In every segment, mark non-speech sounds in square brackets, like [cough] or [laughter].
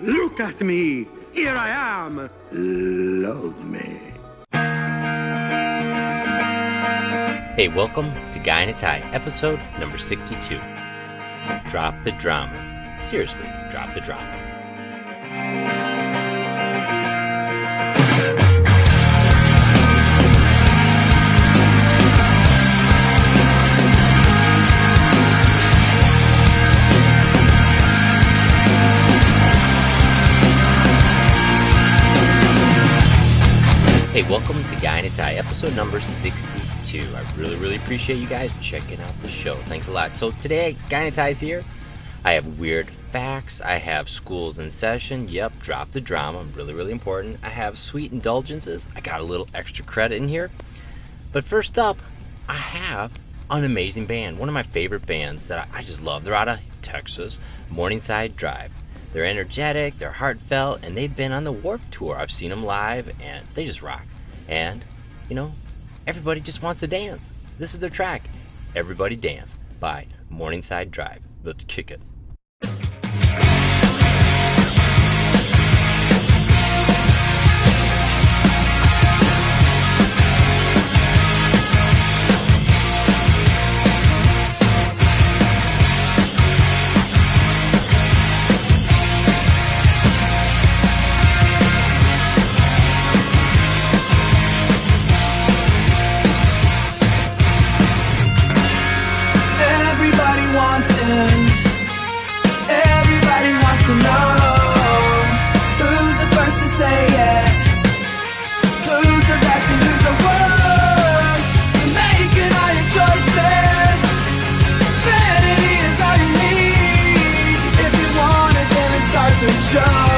Look at me. Here I am. Love me. Hey, welcome to Guy in a Tie, episode number 62. Drop the drama. Seriously, drop the drama. Welcome to Guy in a Tie, episode number 62. I really, really appreciate you guys checking out the show. Thanks a lot. So today, Guy in a Tie's here. I have weird facts. I have schools in session. Yep, drop the drama. Really, really important. I have sweet indulgences. I got a little extra credit in here. But first up, I have an amazing band. One of my favorite bands that I just love. They're out of Texas, Morningside Drive. They're energetic, they're heartfelt, and they've been on the Warped Tour. I've seen them live, and they just rock. And, you know, everybody just wants to dance. This is their track, Everybody Dance by Morningside Drive. Let's kick it. Show.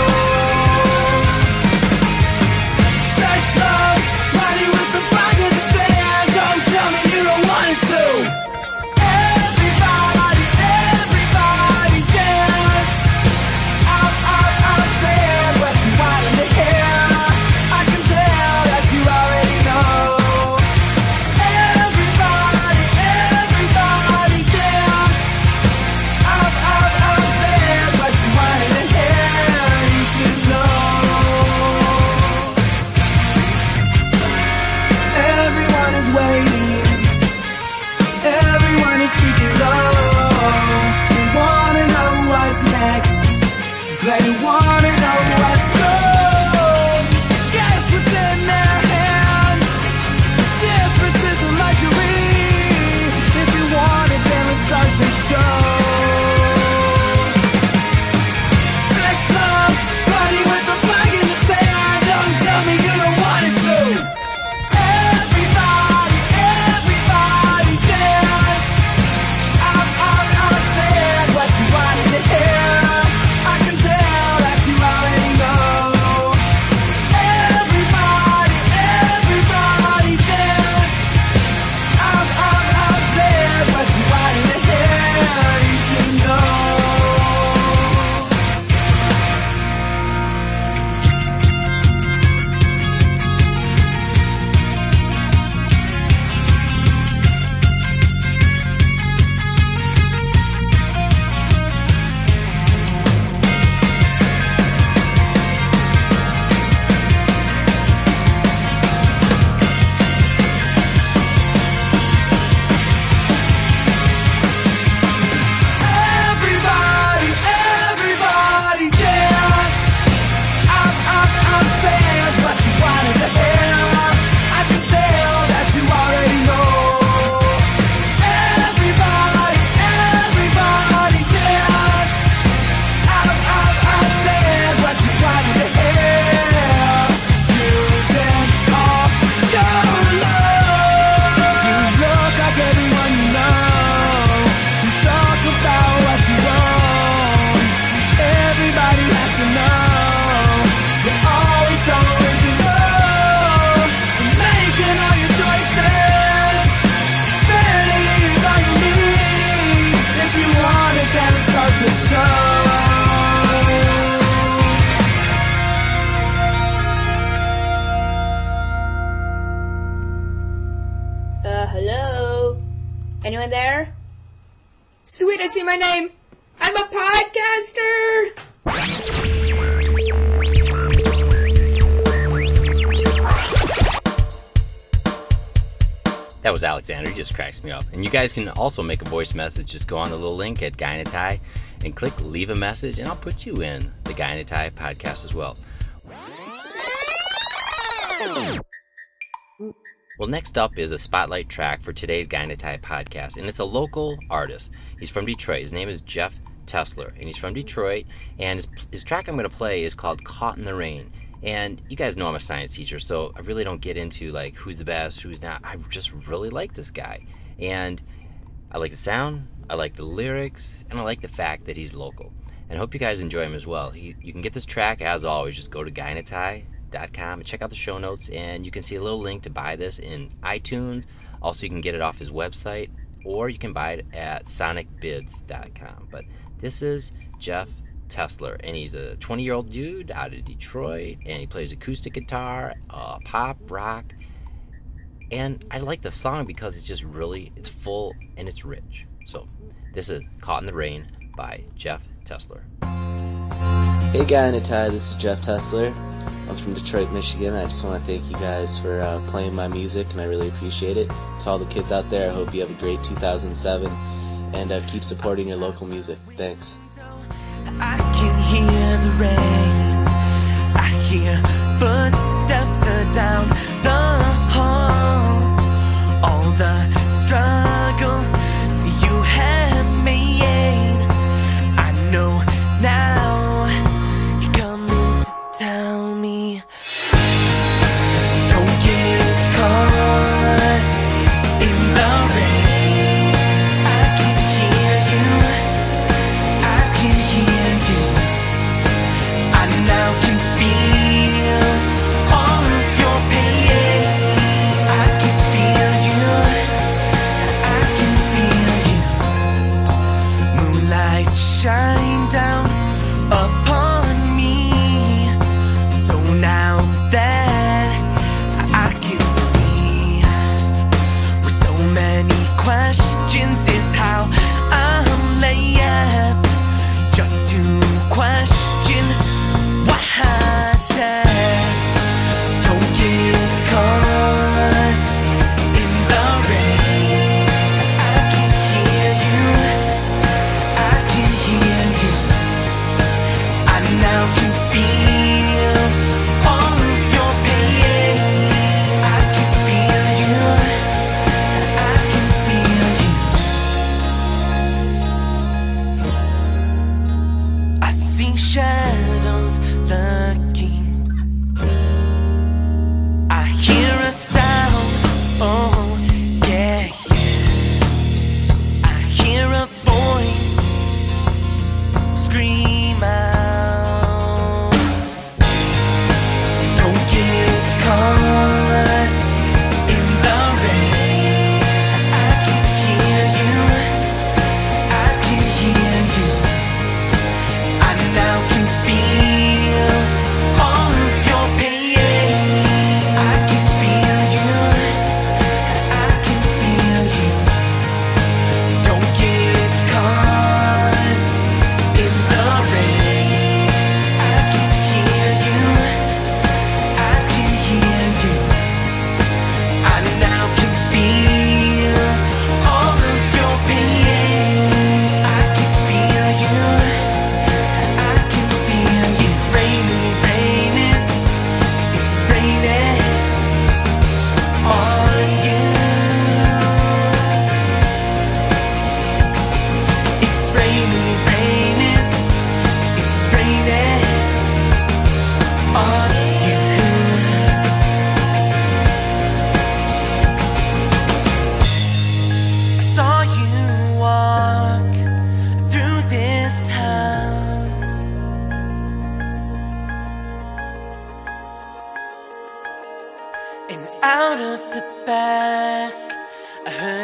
Anyone there? Sweet, I see my name. I'm a podcaster. That was Alexander. He just cracks me up. And you guys can also make a voice message. Just go on the little link at Guy in a Tie and click leave a message, and I'll put you in the Guy in a Tie podcast as well. Well, next up is a spotlight track for today's in podcast, and it's a local artist. He's from Detroit. His name is Jeff Tesler, and he's from Detroit. And his, his track I'm going to play is called Caught in the Rain. And you guys know I'm a science teacher, so I really don't get into like who's the best, who's not. I just really like this guy. And I like the sound, I like the lyrics, and I like the fact that he's local. And I hope you guys enjoy him as well. He, you can get this track, as always, just go to guyinatie.com and check out the show notes, and you can see a little link to buy this in iTunes. Also, you can get it off his website, or you can buy it at sonicbids.com. But this is Jeff Tesler, and he's a 20 year old dude out of Detroit, and he plays acoustic guitar, uh, pop, rock, and I like the song because it's just really it's full and it's rich. So this is "Caught in the Rain" by Jeff Tesler. Hey Guy in a Tie, this is Jeff Tesler. I'm from Detroit, Michigan. I just want to thank you guys for uh, playing my music, and I really appreciate it. To all the kids out there, I hope you have a great 2007, and uh, keep supporting your local music. Thanks. I can hear the rain. I hear footsteps down the hall. All the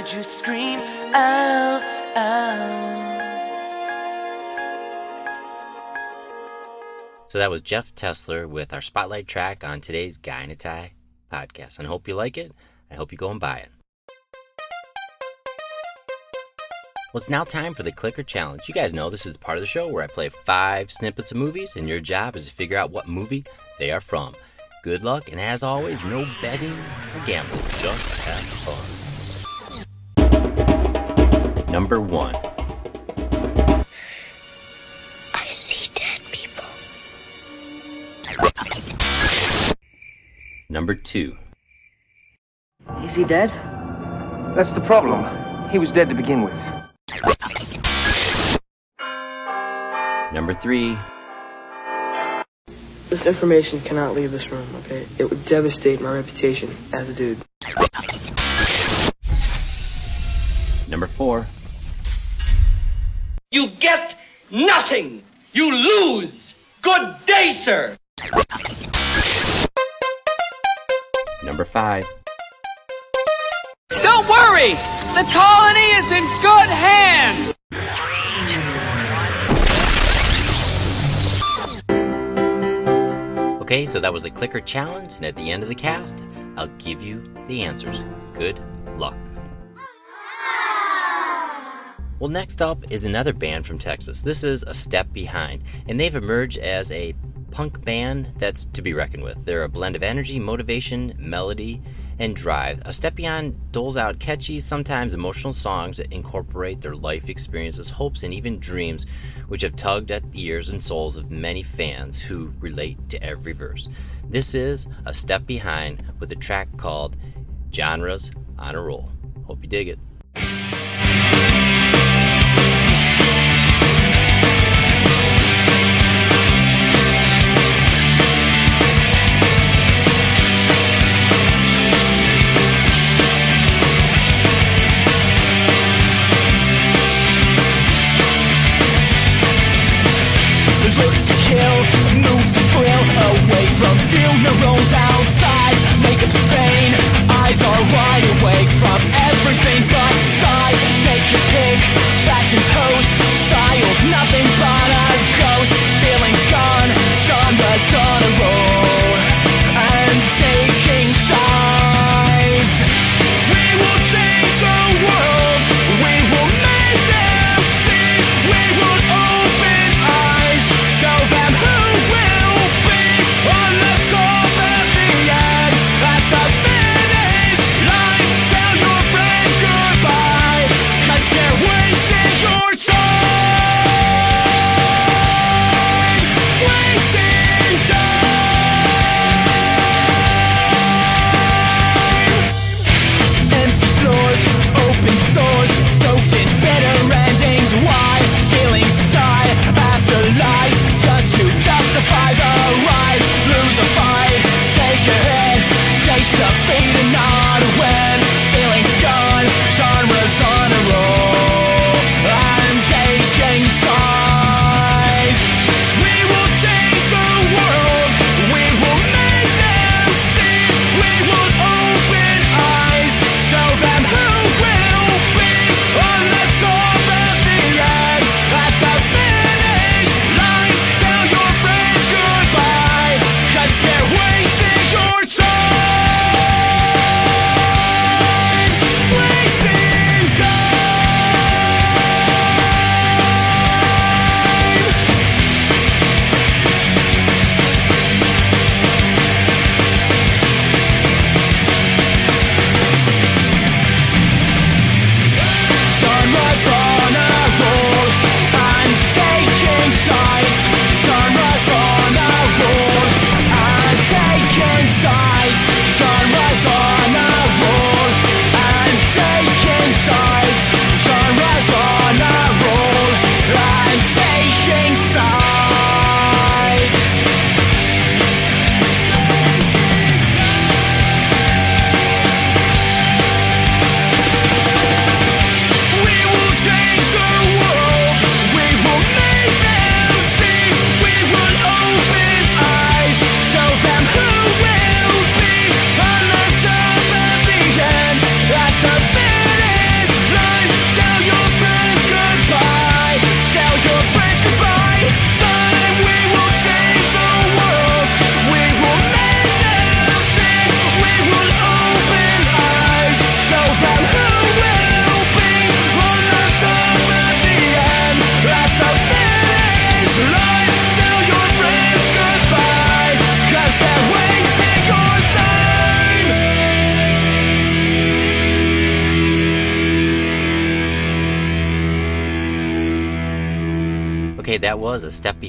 heard you scream out, out. So that was Jeff Tesler with our spotlight track on today's Guy in a Tie podcast. And I hope you like it. I hope you go and buy it. Well, it's now time for the Clicker Challenge. You guys know this is the part of the show where I play five snippets of movies, and your job is to figure out what movie they are from. Good luck, and as always, no betting or gambling. Just have fun. Number one. I see dead people. Number two. Is he dead? That's the problem. He was dead to begin with. Number three. This information cannot leave this room, okay? It would devastate my reputation as a dude. Number four. You get nothing. You lose. Good day, sir. Number five. Don't worry. The colony is in good hands. Okay, so that was a clicker challenge, and at the end of the cast, I'll give you the answers. Good luck. Well, next up is another band from Texas. This is A Step Behind, and they've emerged as a punk band that's to be reckoned with. They're a blend of energy, motivation, melody, and drive. A Step Beyond doles out catchy, sometimes emotional songs that incorporate their life experiences, hopes, and even dreams, which have tugged at the ears and souls of many fans who relate to every verse. This is A Step Behind with a track called Genres on a Roll. Hope you dig it.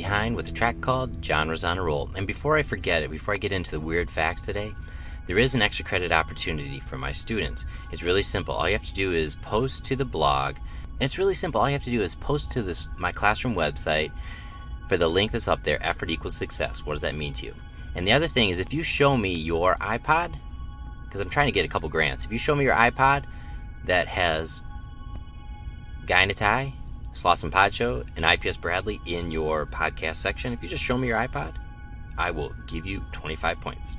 Behind with a track called Genres on a Roll. And before I forget it, before I get into the weird facts today, there is an extra credit opportunity for my students. It's really simple. All you have to do is post to the blog. It's really simple. All you have to do is post to this my classroom website for the link that's up there, effort equals success. What does that mean to you? And the other thing is if you show me your iPod, because I'm trying to get a couple grants, if you show me your iPod that has Guy in a Tie, Sloss and IPS Bradley in your podcast section, if you just show me your iPod, I will give you 25 points.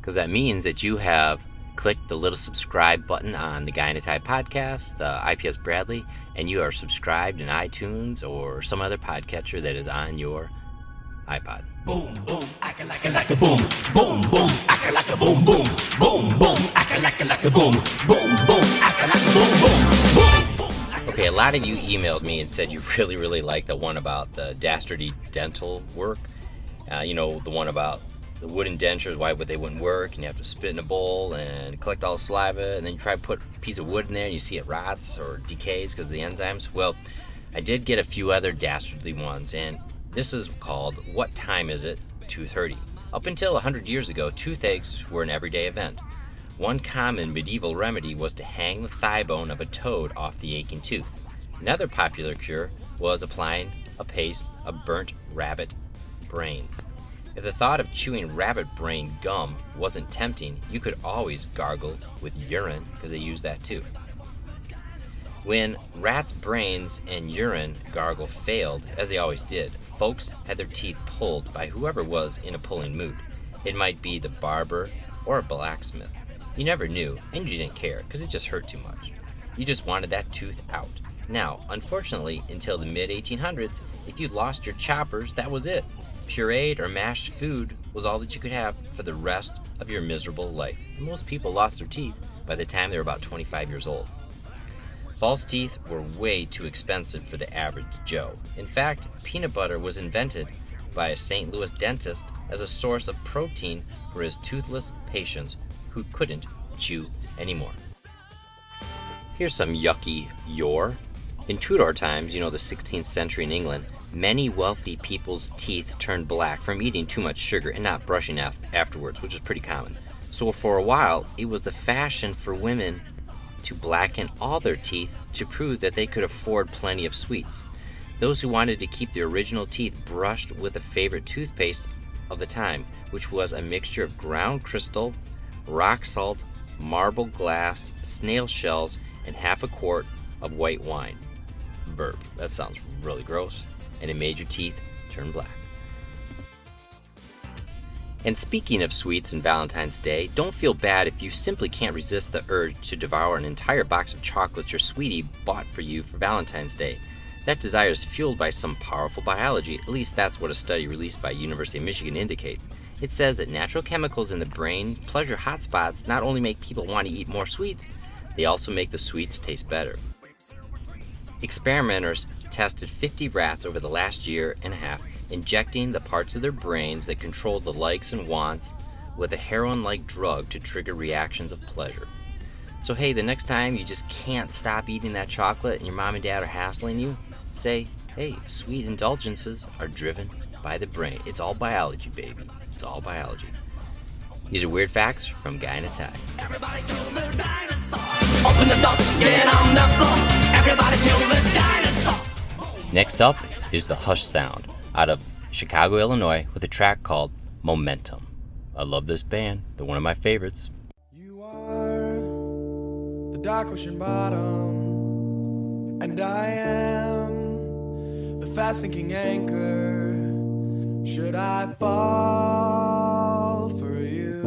Because that means that you have clicked the little subscribe button on the Guy in a Tie podcast, the IPS Bradley, and you are subscribed in iTunes or some other podcatcher that is on your iPod. Boom, boom, acting like a like a boom. Boom, boom, acting like a boom, boom. Boom, boom, acting like a like a boom. Boom, boom, acting like a boom. Boom, boom. Okay, a lot of you emailed me and said you really, really like the one about the dastardly dental work. Uh, you know, the one about the wooden dentures, why would they wouldn't work, and you have to spit in a bowl and collect all the saliva, and then you try to put a piece of wood in there and you see it rots or decays because of the enzymes. Well, I did get a few other dastardly ones, and this is called What Time Is It? 2.30. Up until 100 years ago, toothaches were an everyday event. One common medieval remedy was to hang the thigh bone of a toad off the aching tooth. Another popular cure was applying a paste of burnt rabbit brains. If the thought of chewing rabbit brain gum wasn't tempting, you could always gargle with urine because they use that too. When rats' brains and urine gargle failed, as they always did, folks had their teeth pulled by whoever was in a pulling mood. It might be the barber or a blacksmith. You never knew, and you didn't care because it just hurt too much. You just wanted that tooth out. Now, unfortunately, until the mid 1800s, if you lost your choppers, that was it. Pureed or mashed food was all that you could have for the rest of your miserable life. And most people lost their teeth by the time they were about 25 years old. False teeth were way too expensive for the average Joe. In fact, peanut butter was invented by a St. Louis dentist as a source of protein for his toothless patients who couldn't chew anymore. Here's some yucky yore. In Tudor times, you know, the 16th century in England, many wealthy people's teeth turned black from eating too much sugar and not brushing af- afterwards, which is pretty common. So for a while, it was the fashion for women to blacken all their teeth to prove that they could afford plenty of sweets. Those who wanted to keep their original teeth brushed with a favorite toothpaste of the time, which was a mixture of ground crystal, rock salt, marble glass, snail shells, and half a quart of white wine. Burp. That sounds really gross. And it made your teeth turn black. And speaking of sweets and Valentine's Day, don't feel bad if you simply can't resist the urge to devour an entire box of chocolates your sweetie bought for you for Valentine's Day. That desire is fueled by some powerful biology, at least that's what a study released by University of Michigan indicates. It says that natural chemicals in the brain pleasure hotspots not only make people want to eat more sweets, they also make the sweets taste better. Experimenters tested 50 rats over the last year and a half, injecting the parts of their brains that control the likes and wants with a heroin like drug to trigger reactions of pleasure. So, hey, the next time you just can't stop eating that chocolate and your mom and dad are hassling you, say, hey, sweet indulgences are driven by the brain. It's all biology, baby. It's all biology. These are weird facts from Guy in a Tie. Everybody kill the dinosaur. Open the door, get on the floor. Everybody kill the dinosaur. Next up is the Hush Sound out of Chicago, Illinois, with a track called Momentum. I love this band, they're one of my favorites. You are the dark ocean bottom, and I am the fast sinking anchor. Should I fall for you?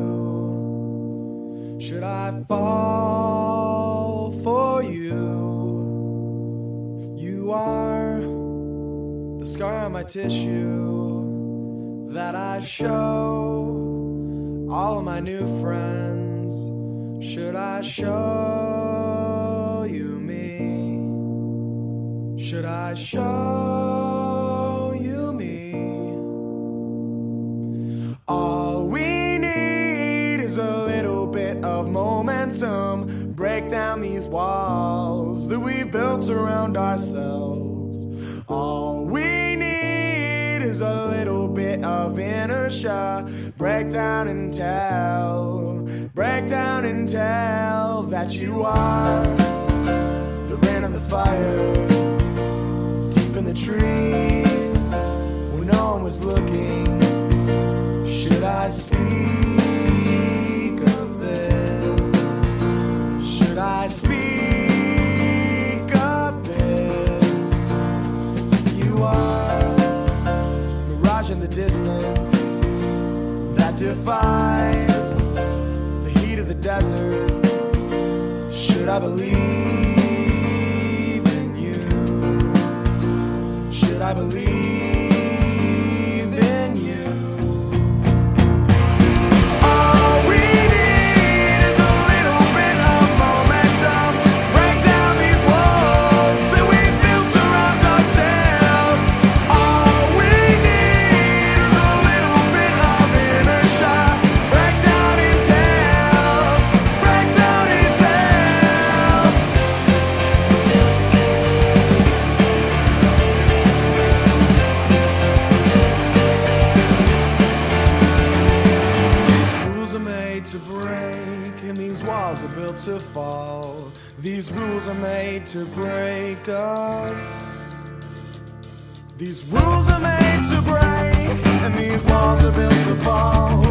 Should I fall for you? You are the scar on my tissue that I show all my new friends. Should I show you me? Should I show All we need is a little bit of momentum. Break down these walls that we built around ourselves. All we need is a little bit of inertia. Break down and tell, break down and tell that you are the rain and the fire, These rules are made to break us. These rules are made to break, and these walls are built to fall.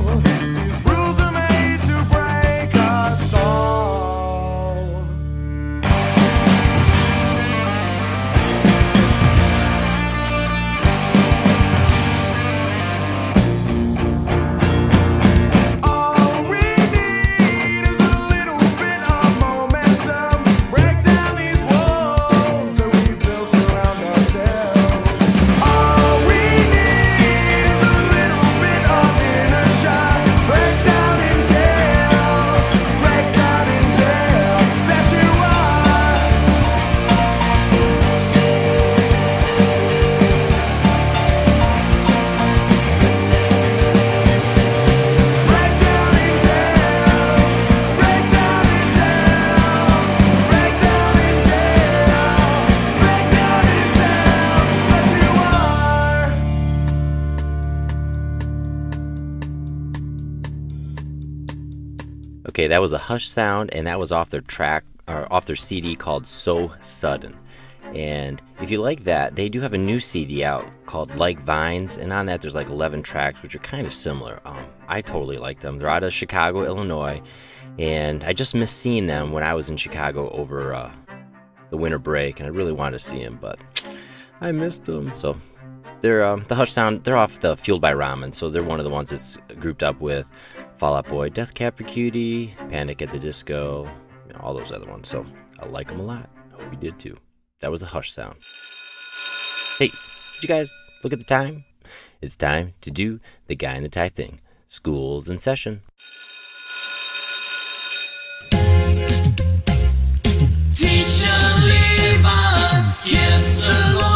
These that was a Hush sound, and that was off their track or off their CD called So Sudden. And if you like that, they do have a new CD out called Like Vines, and on that there's like 11 tracks, which are kind of similar. Um, I totally like them. They're out of Chicago, Illinois, and I just missed seeing them when I was in Chicago over uh, the winter break, and I really wanted to see them, but I missed them. So they're um, the Hush Sound. They're off the Fueled by Ramen, so they're one of the ones that's grouped up with Fall Out Boy, Death Cab for Cutie, Panic at the Disco, you know, all those other ones. So I like them a lot. I hope you did too. That was the Hush Sound. Hey, did you guys look at the time? It's time to do the guy in the tie thing. School's in session. Teacher, leave us kids alone.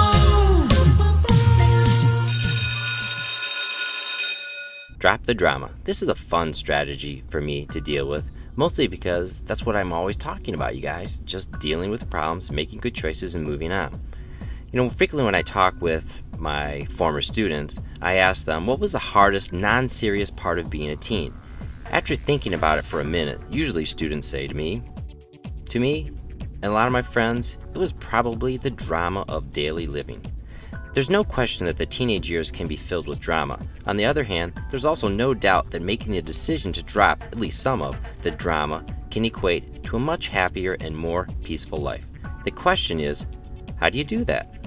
Drop the drama. This is a fun strategy for me to deal with, mostly because that's what I'm always talking about, you guys. Just dealing with the problems, making good choices, and moving on. You know, frequently when I talk with my former students, I ask them what was the hardest non serious part of being a teen? After thinking about it for a minute, usually students say to me, to me, and a lot of my friends, it was probably the drama of daily living. There's no question that the teenage years can be filled with drama. On the other hand, there's also no doubt that making the decision to drop at least some of the drama can equate to a much happier and more peaceful life. The question is, how do you do that?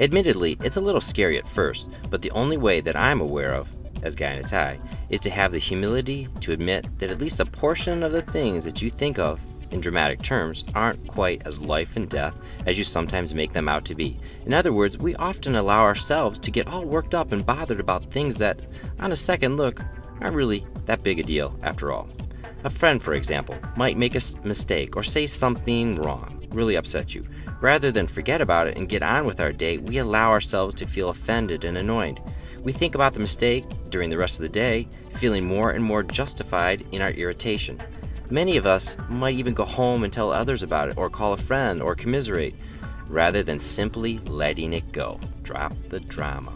Admittedly, it's a little scary at first, but the only way that I'm aware of, as Guy in a Tie, is to have the humility to admit that at least a portion of the things that you think of in dramatic terms aren't quite as life and death as you sometimes make them out to be. In other words, we often allow ourselves to get all worked up and bothered about things that, on a second look, aren't really that big a deal after all. A friend, for example, might make a mistake or say something wrong, really upset you. Rather than forget about it and get on with our day, we allow ourselves to feel offended and annoyed. We think about the mistake during the rest of the day, feeling more and more justified in our irritation. Many of us might even go home and tell others about it, or call a friend, or commiserate, rather than simply letting it go. Drop the drama.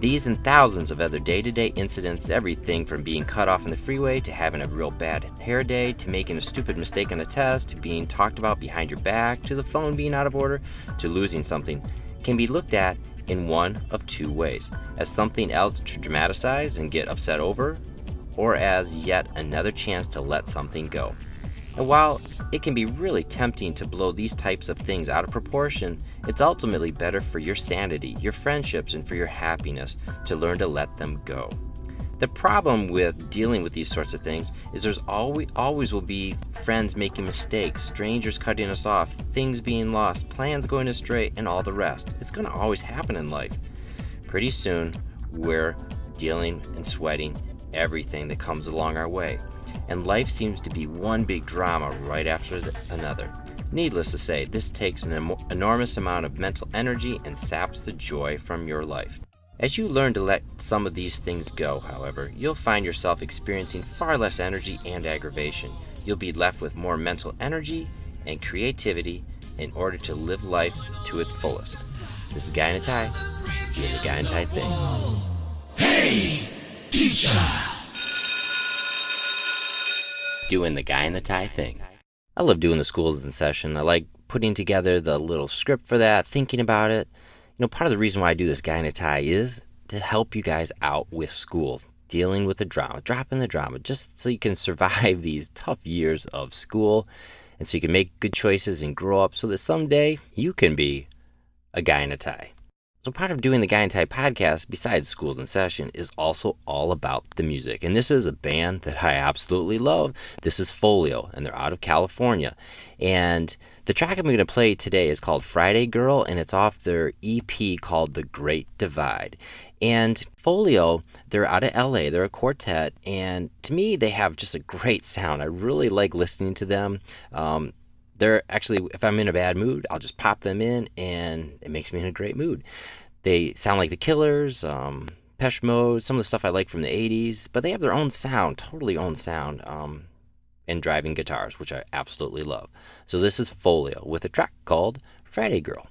These and thousands of other day to day incidents, everything from being cut off in the freeway to having a real bad hair day to making a stupid mistake on a test to being talked about behind your back to the phone being out of order to losing something, can be looked at in one of two ways as something else to dramatize and get upset over, or as yet another chance to let something go. And while it can be really tempting to blow these types of things out of proportion, it's ultimately better for your sanity, your friendships, and for your happiness to learn to let them go. The problem with dealing with these sorts of things is there's always always will be friends making mistakes, strangers cutting us off, things being lost, plans going astray, and all the rest. It's going to always happen in life. Pretty soon, we're dealing and sweating everything that comes along our way. And life seems to be one big drama right after the, another. Needless to say, this takes an emo- enormous amount of mental energy and saps the joy from your life. As you learn to let some of these things go, however, you'll find yourself experiencing far less energy and aggravation. You'll be left with more mental energy and creativity in order to live life to its fullest. This is Guy in a Tie, doing the Guy in a Tie thing. Hey, teacher. doing the guy in the tie thing. I love doing the schools in session. I like putting together the little script for that, thinking about it. You know, part of the reason why I do this guy in a tie is to help you guys out with school, dealing with the drama, dropping the drama, just so you can [laughs] survive these tough years of school and so you can make good choices and grow up so that someday you can be a guy in a tie. So part of doing the Guy and Tie podcast, besides schools in session, is also all about the music. And this is a band that I absolutely love. This is Folio, and they're out of California. And the track I'm going to play today is called Friday Girl, and it's off their EP called The Great Divide. And Folio, they're out of LA, they're a quartet, and to me, they have just a great sound. I really like listening to them. Um, they're actually, if I'm in a bad mood, I'll just pop them in and it makes me in a great mood. They sound like the Killers, um, Depeche Mode, some of the stuff I like from the 80s, but they have their own sound, totally own sound, um, and driving guitars, which I absolutely love. So this is Folio with a track called Friday Girl.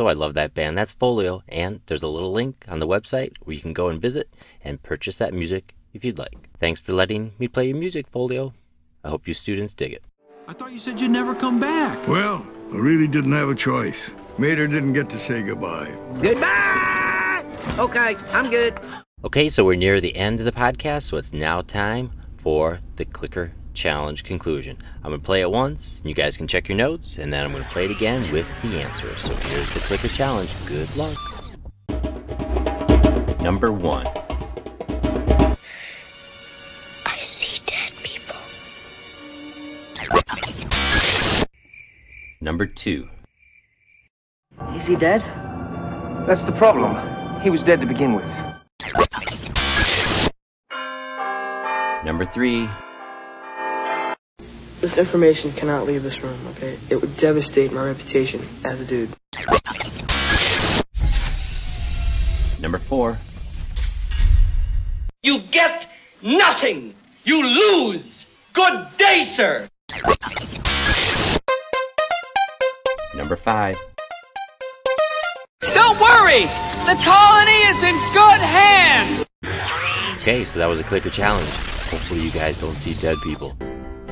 So I love that band. That's Folio, and there's a little link on the website where you can go and visit and purchase that music if you'd like. Thanks for letting me play your music, Folio. I hope you students dig it. I thought you said you'd never come back. Well, I really didn't have a choice. Mater didn't get to say goodbye. Goodbye! Okay, I'm good. Okay, so we're near the end of the podcast, so it's now time for the clicker challenge conclusion. I'm going to play it once, and you guys can check your notes, and then I'm going to play it again with the answer. So here's the clicker challenge. Good luck. Number one. I see dead people. Number two. Is he dead? That's the problem. He was dead to begin with. Number three. This information cannot leave this room, okay? It would devastate my reputation as a dude. Number four. You get nothing. You lose. Good day, sir. Number five. Don't worry! The colony is in good hands! Okay, so that was a clicker challenge. Hopefully, you guys don't see dead people.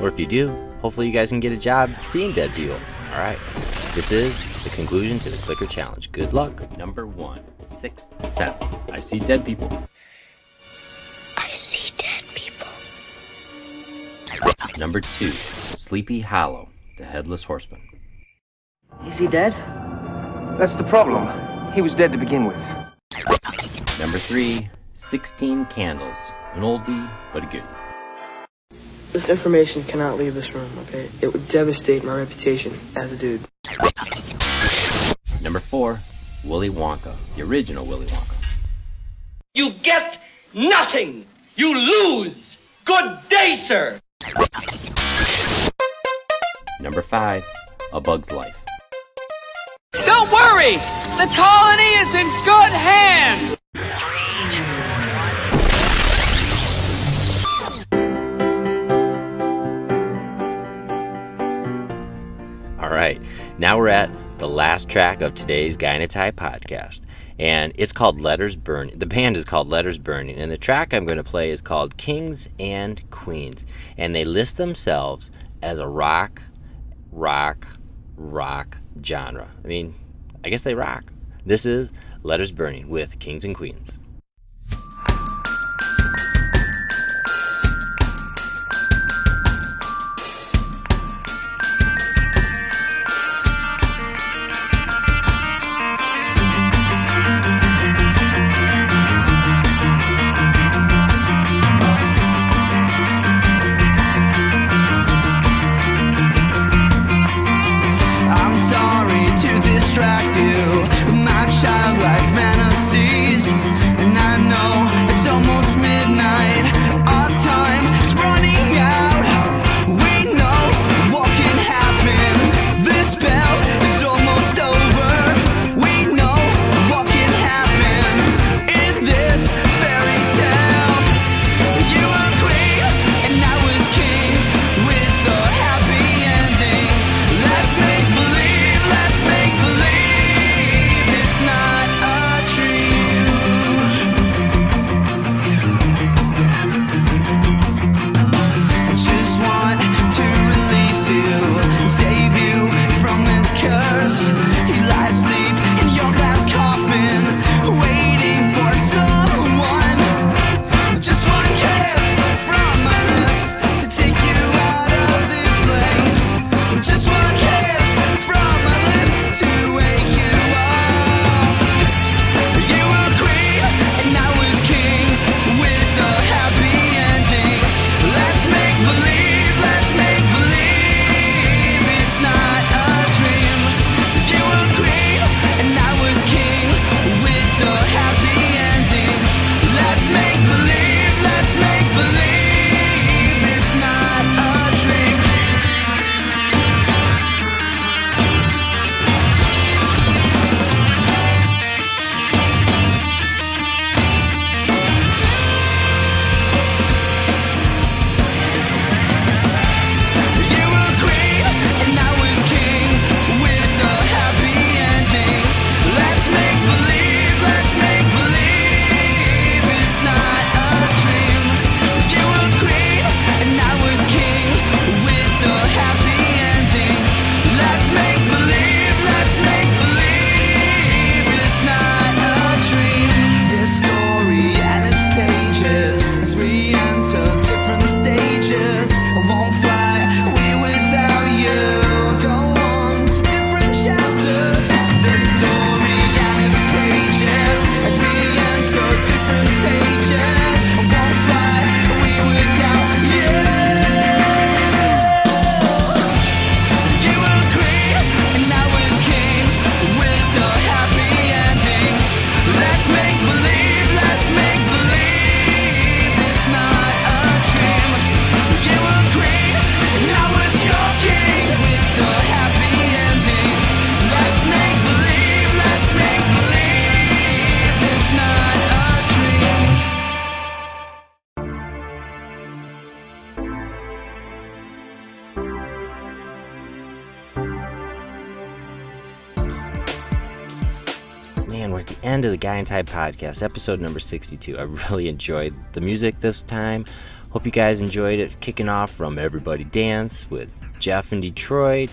Or if you do, hopefully, you guys can get a job seeing dead people. Alright, this is the conclusion to the clicker challenge. Good luck. Number one Sixth Sense. I see dead people. I see dead people. Number two Sleepy Hollow. The Headless Horseman. Is he dead? That's the problem. He was dead to begin with. Number three 16 Candles. An oldie, but a goodie. This information cannot leave this room, okay? It would devastate my reputation as a dude. Number four Willy Wonka. The original Willy Wonka. You get nothing. You lose. Good day, sir. Number five A Bug's Life. Don't worry! The colony is in good hands! All right, now we're at the last track of today's in podcast, and it's called Letters Burning. The band is called Letters Burning, and the track I'm going to play is called Kings and Queens, and they list themselves as a rock, rock, rock genre. I mean, I guess they rock. This is Letters Burning with Kings and Queens. us. Tie podcast, episode number 62. I really enjoyed the music this time. Hope you guys enjoyed it. Kicking off from Everybody Dance with Jeff in Detroit,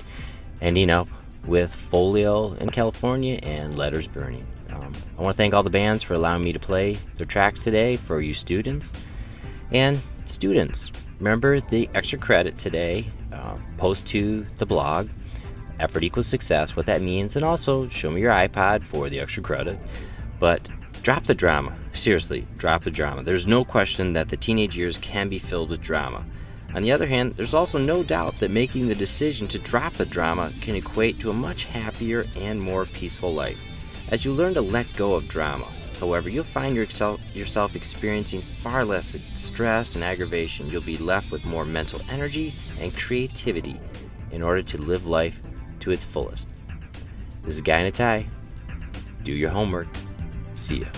ending up with Folio in California and Letters Burning. Um, I want to thank all the bands for allowing me to play their tracks today for you students. And students, remember the extra credit today. Uh, post to the blog effort equals success, what that means, and also show me your iPod for the extra credit. But drop the drama. Seriously, drop the drama. There's no question that the teenage years can be filled with drama. On the other hand, there's also no doubt that making the decision to drop the drama can equate to a much happier and more peaceful life. As you learn to let go of drama, however, you'll find yourself, experiencing far less stress and aggravation. You'll be left with more mental energy and creativity in order to live life to its fullest. This is Guy in a Tie. Do your homework. See ya.